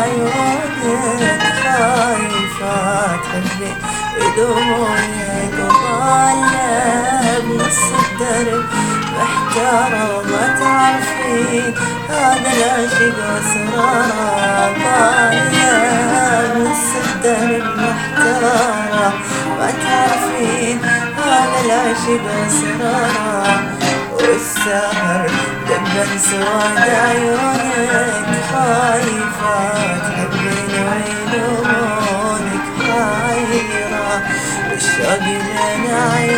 عيونك خايفة تحبي بدونك وضالة محتارة وما تعرفين هذا العشق واسراره ضالة بنص الدرب محتارة ما تعرفين هذا العشق واسراره والسهر دبا سواد عيونك خايفة تحبين ويلونك حيرة والشوق بين عيونك